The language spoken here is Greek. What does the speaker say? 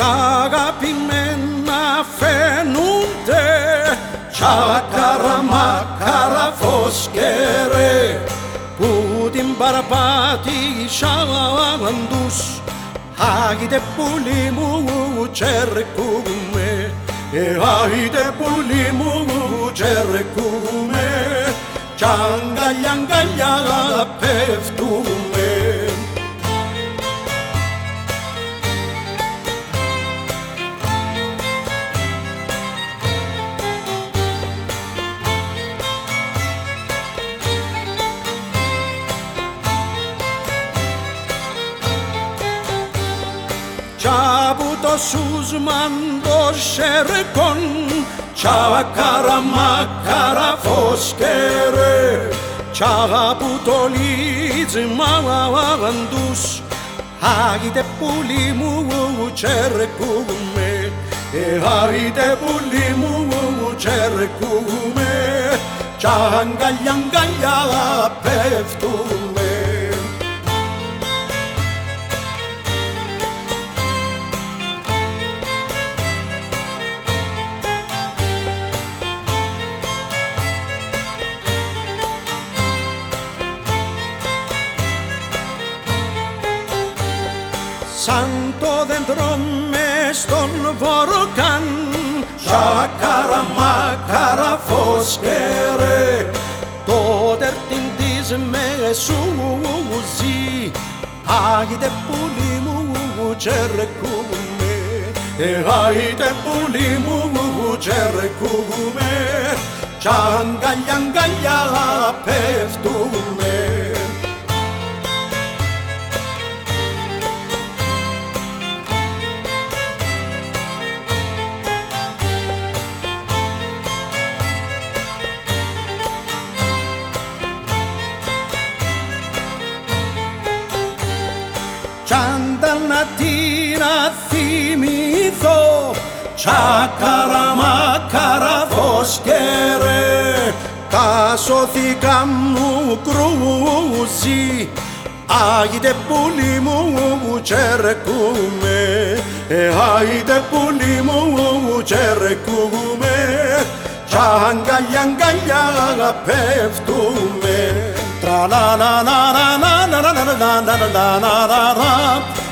τα αγαπημένα φαίνονται. Τσακαραμάκαρα φως και ρε που την παραπάτησαν τους. Άγιτε πουλί μου τσερκούμε. Άγιτε πουλί μου τσερκούμε. Κι αγκαλιά αγκαλιά πέφτουμε Κι από το σούσμαν το σερκόν. Τσακαραμάκαρα φως και ρε Κι από το λίτσμα τους Άγιτε πουλί μου τσερκούμε. Άγιτε πουλί μου τσερκούμε σαν το δέντρο με στον βοροκάν Σακαρα μάκαρα φως και ρε το τερτίν της μεσούζη Άγιτε πουλί μου τσερκούμε Άγιτε πουλί μου τσερκούμε κι αγκαλιά αγκαλιά πέφτουμε κι άντα να την αθυμηθώ τσάκαρα μάκαρα φως και ρε τα σωθήκα μου κρούζι Άγιτε πουλί μου τσερκούμε Άγιτε πουλί μου τσερκούμε κι αγκαλιά αγκαλιά πέφτουμε